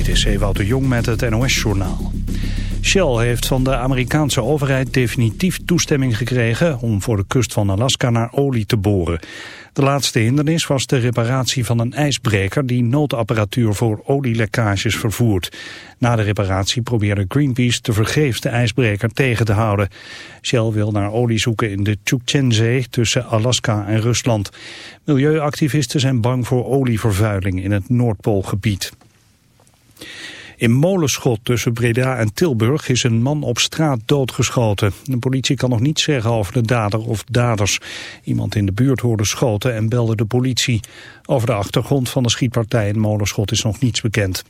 Dit is Ewout de Jong met het NOS-journaal. Shell heeft van de Amerikaanse overheid definitief toestemming gekregen... om voor de kust van Alaska naar olie te boren. De laatste hindernis was de reparatie van een ijsbreker... die noodapparatuur voor olielekkages vervoert. Na de reparatie probeerde Greenpeace te vergeefs de ijsbreker tegen te houden. Shell wil naar olie zoeken in de Chukchenzee tussen Alaska en Rusland. Milieuactivisten zijn bang voor olievervuiling in het Noordpoolgebied. In Molenschot tussen Breda en Tilburg is een man op straat doodgeschoten. De politie kan nog niets zeggen over de dader of daders. Iemand in de buurt hoorde schoten en belde de politie. Over de achtergrond van de schietpartij in Molenschot is nog niets bekend.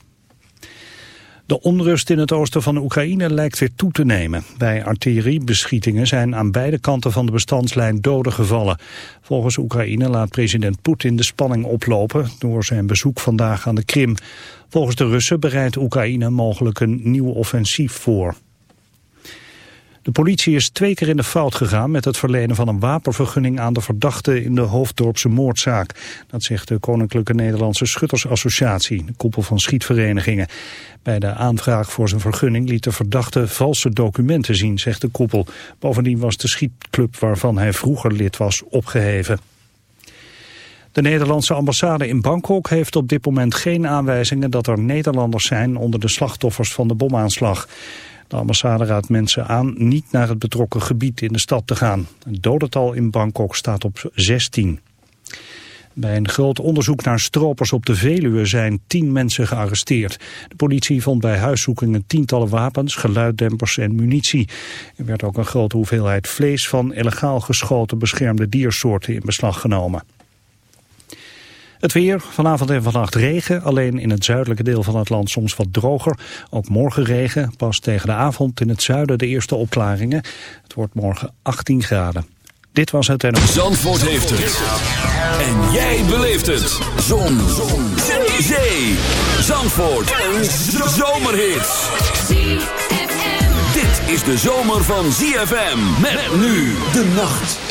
De onrust in het oosten van Oekraïne lijkt weer toe te nemen. Bij artilleriebeschietingen zijn aan beide kanten van de bestandslijn doden gevallen. Volgens Oekraïne laat president Poetin de spanning oplopen door zijn bezoek vandaag aan de Krim. Volgens de Russen bereidt Oekraïne mogelijk een nieuw offensief voor. De politie is twee keer in de fout gegaan met het verlenen van een wapenvergunning aan de verdachte in de Hoofddorpse moordzaak. Dat zegt de Koninklijke Nederlandse Schuttersassociatie, de koepel van schietverenigingen. Bij de aanvraag voor zijn vergunning liet de verdachte valse documenten zien, zegt de koepel. Bovendien was de schietclub waarvan hij vroeger lid was opgeheven. De Nederlandse ambassade in Bangkok heeft op dit moment geen aanwijzingen dat er Nederlanders zijn onder de slachtoffers van de bomaanslag. De ambassade raadt mensen aan niet naar het betrokken gebied in de stad te gaan. Het dodental in Bangkok staat op 16. Bij een groot onderzoek naar stropers op de Veluwe zijn tien mensen gearresteerd. De politie vond bij huiszoekingen tientallen wapens, geluiddempers en munitie. Er werd ook een grote hoeveelheid vlees van illegaal geschoten beschermde diersoorten in beslag genomen. Het weer, vanavond en vannacht regen, alleen in het zuidelijke deel van het land soms wat droger. Ook morgen regen, pas tegen de avond in het zuiden de eerste opklaringen. Het wordt morgen 18 graden. Dit was het en... Zandvoort heeft het. En jij beleeft het. Zon. Zon. Zee. Zee. Zandvoort. Een zomerhit. Dit is de zomer van ZFM. Met nu de nacht.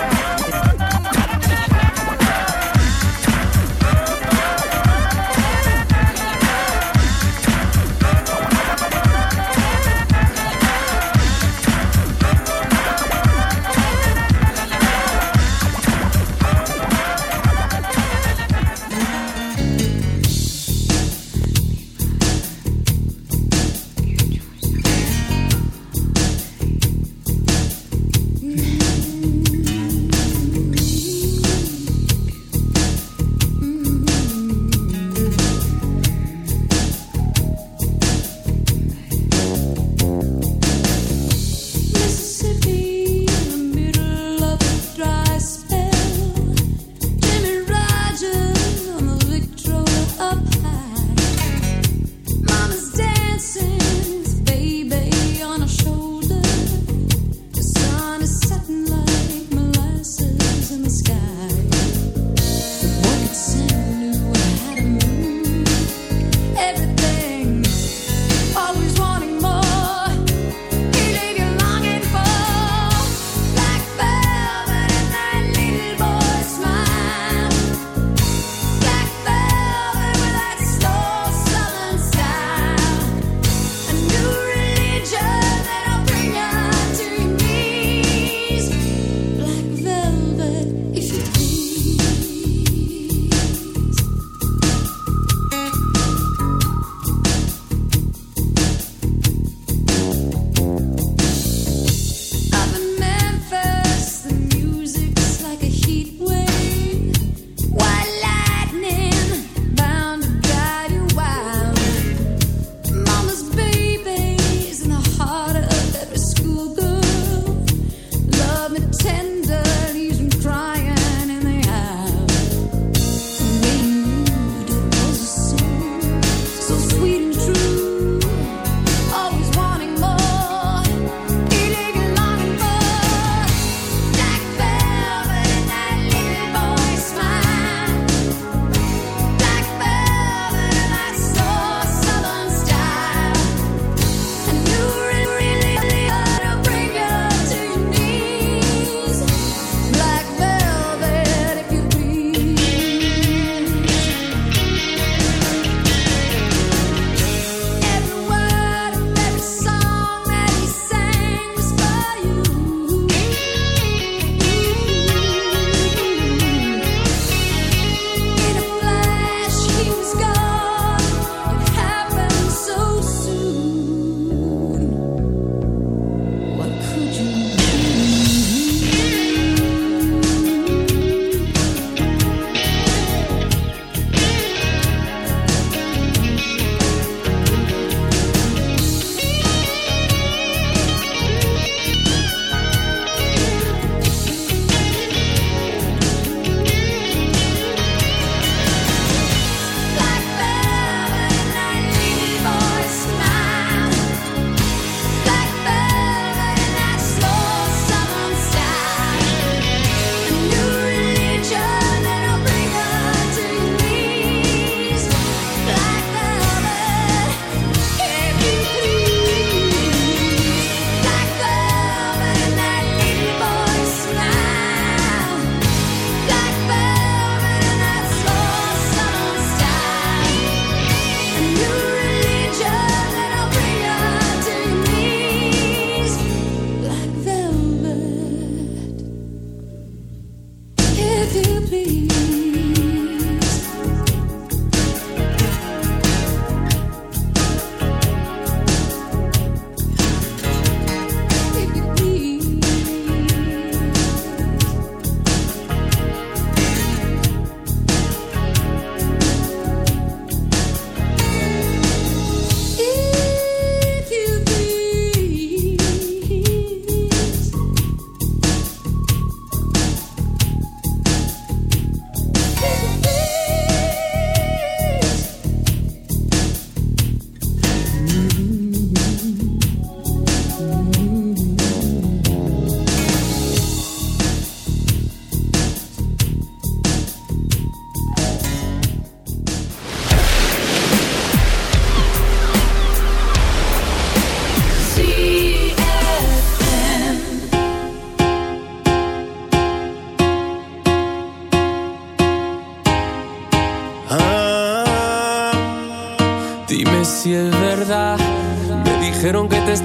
do please?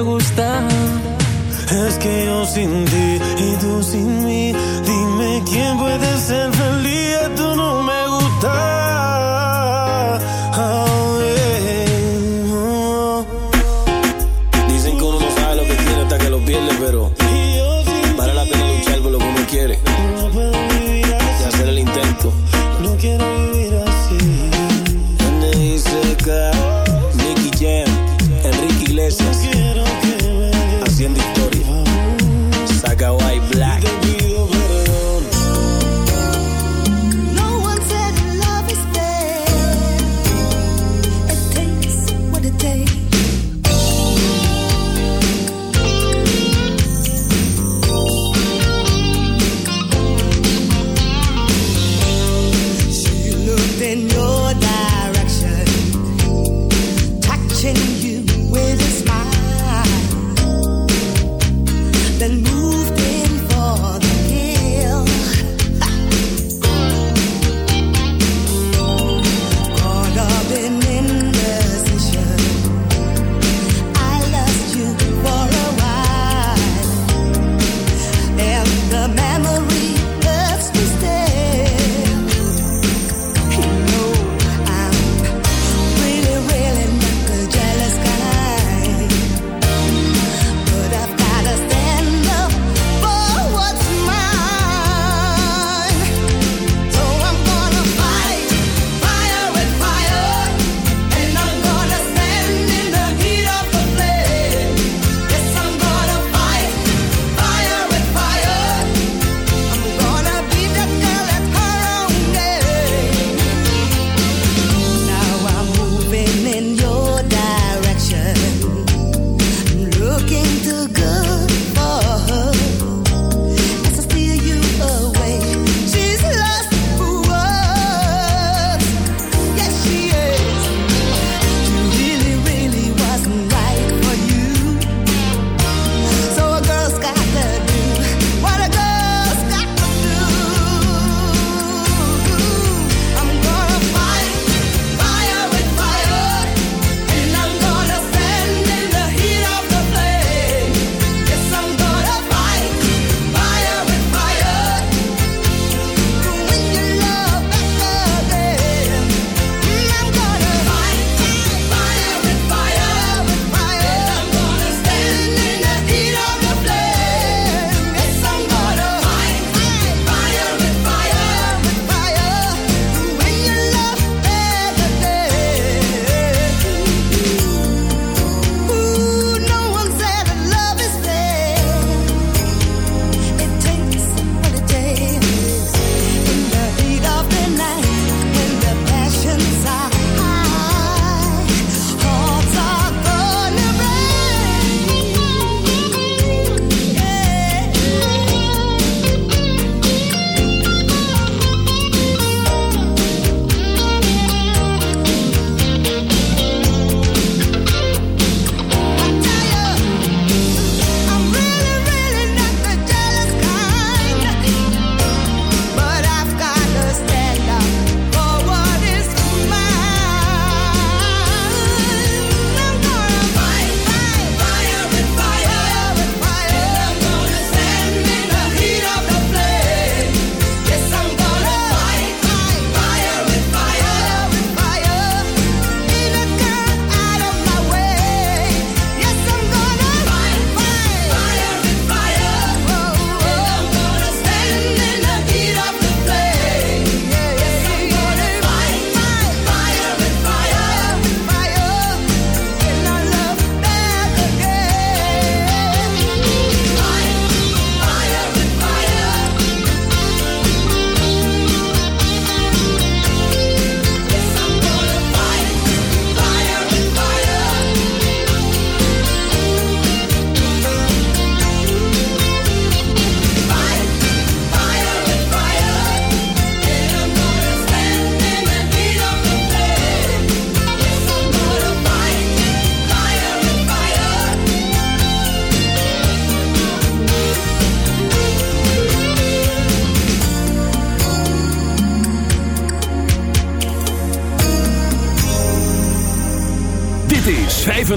gusta. Es que yo sin ti y tú sin mí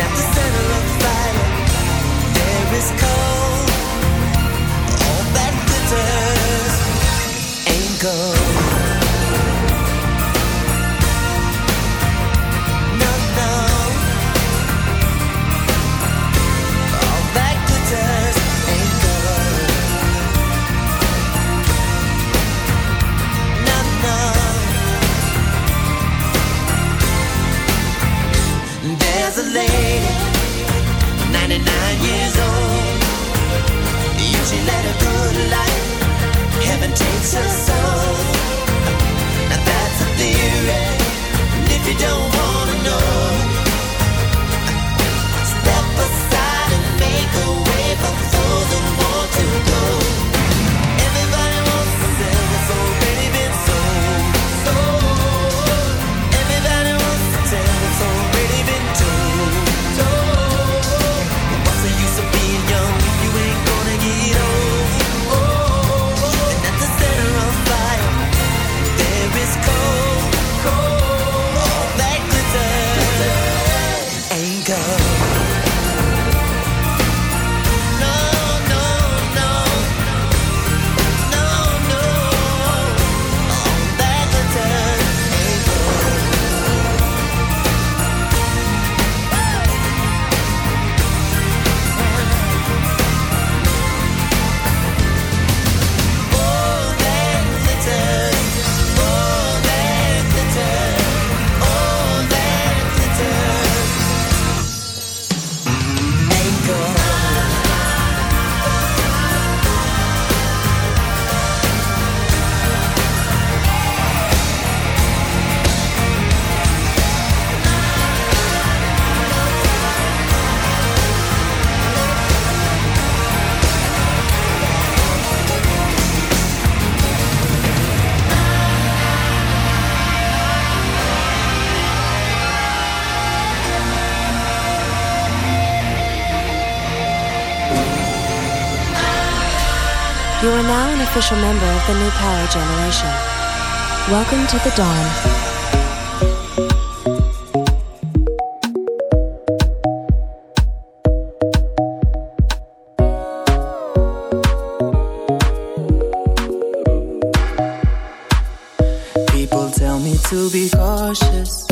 at the center of there is cold. All that glitters ain't gold. official member of the new power generation. Welcome to the dawn. People tell me to be cautious.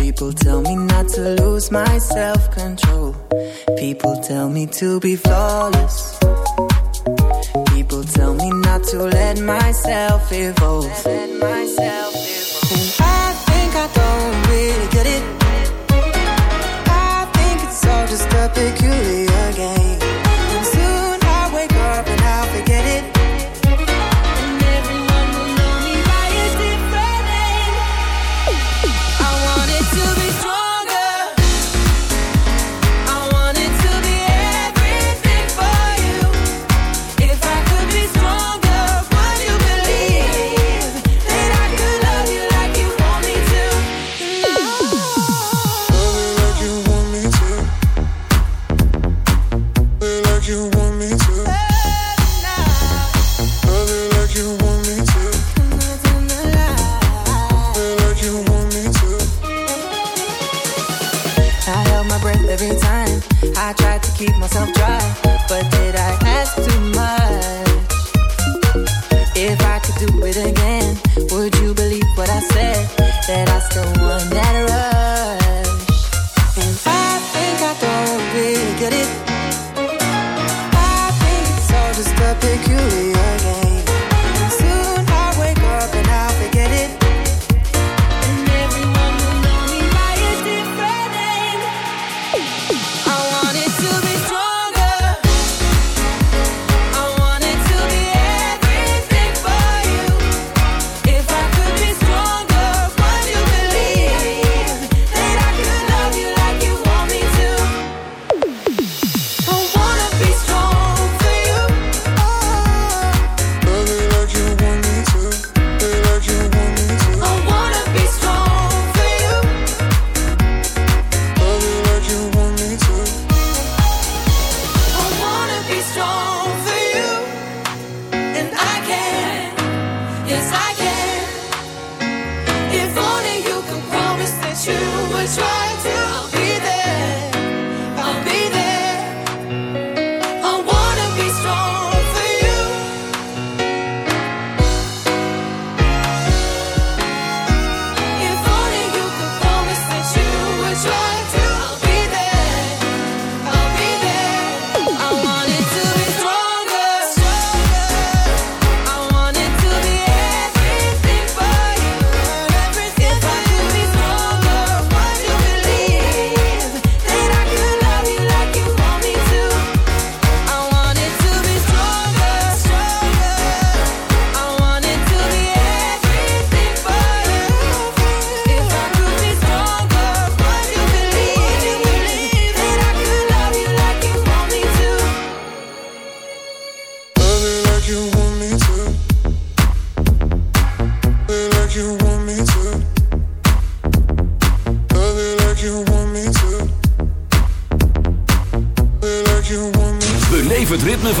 People tell me not to lose my self control. People tell me to be flawless to let myself evolve.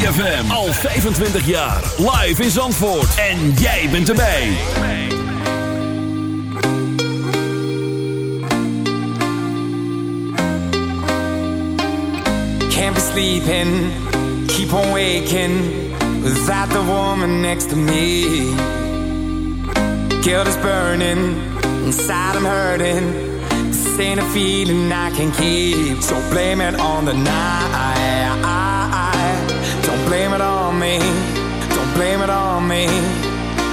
ZFM. Al 25 jaar. Live in Zandvoort. En jij bent erbij. Can't be sleeping, keep on waking without the woman next to me. Guilt is burning, inside I'm hurting. This ain't a feeling I can keep, so blame it on the night.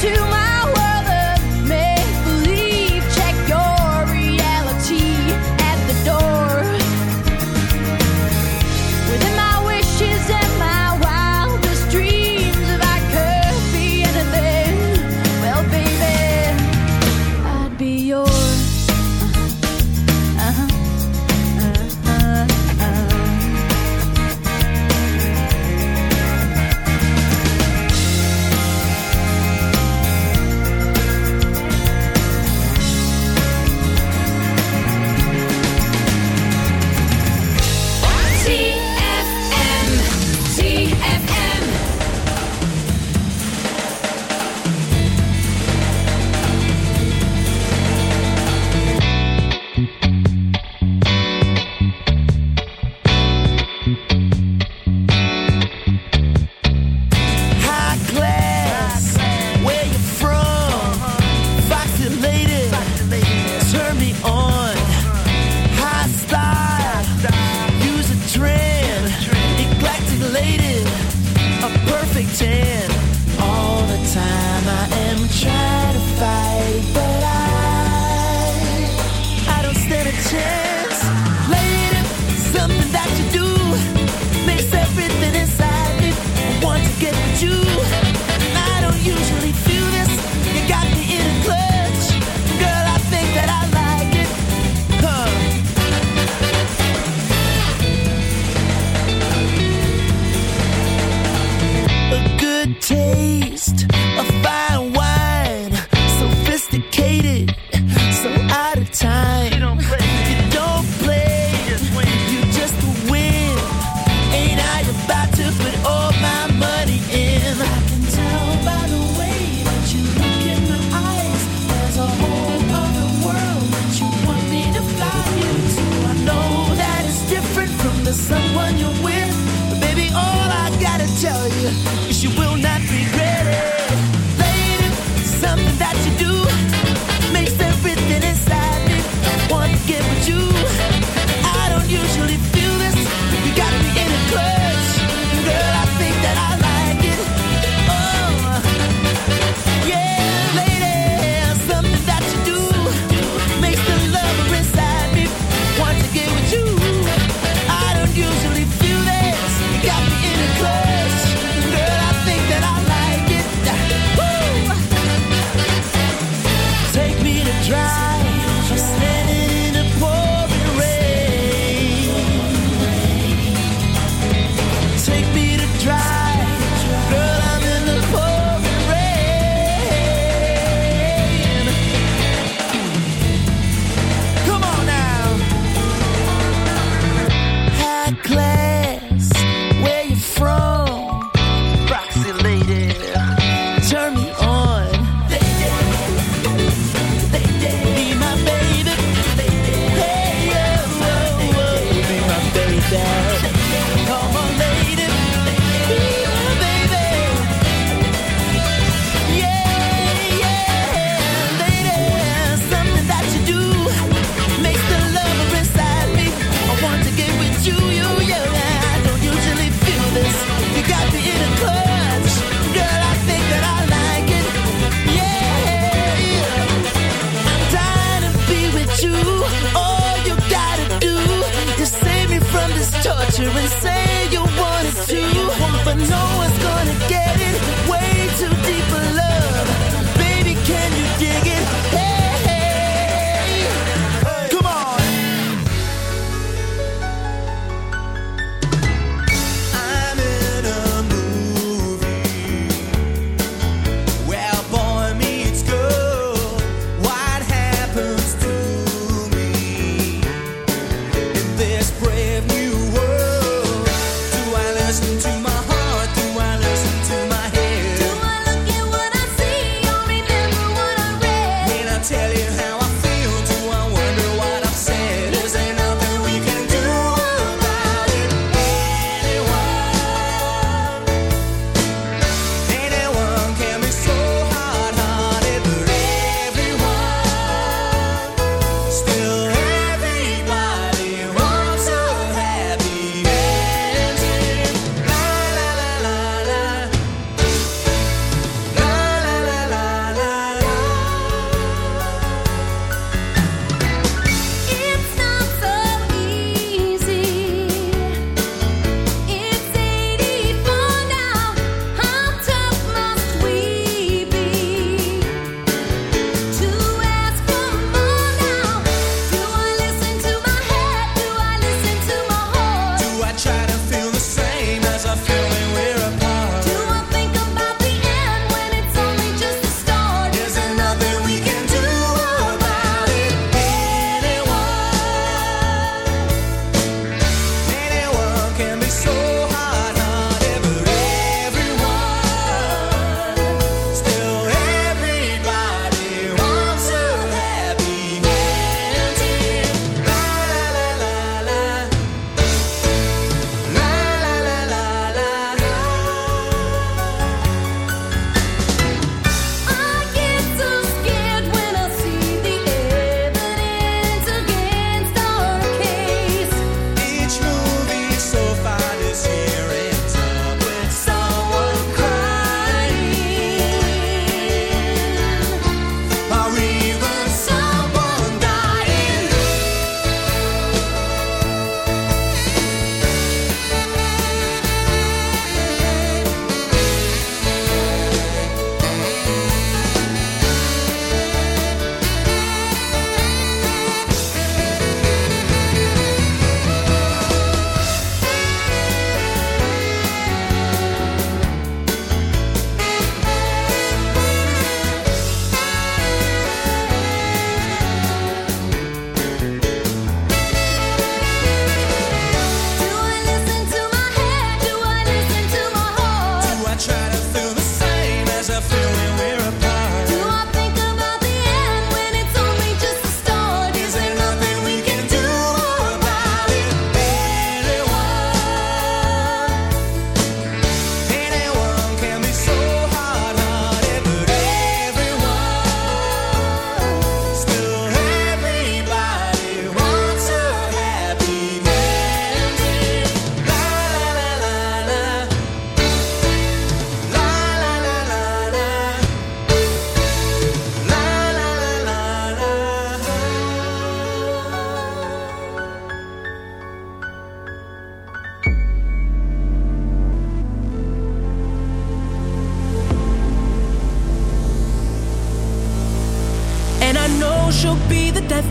to my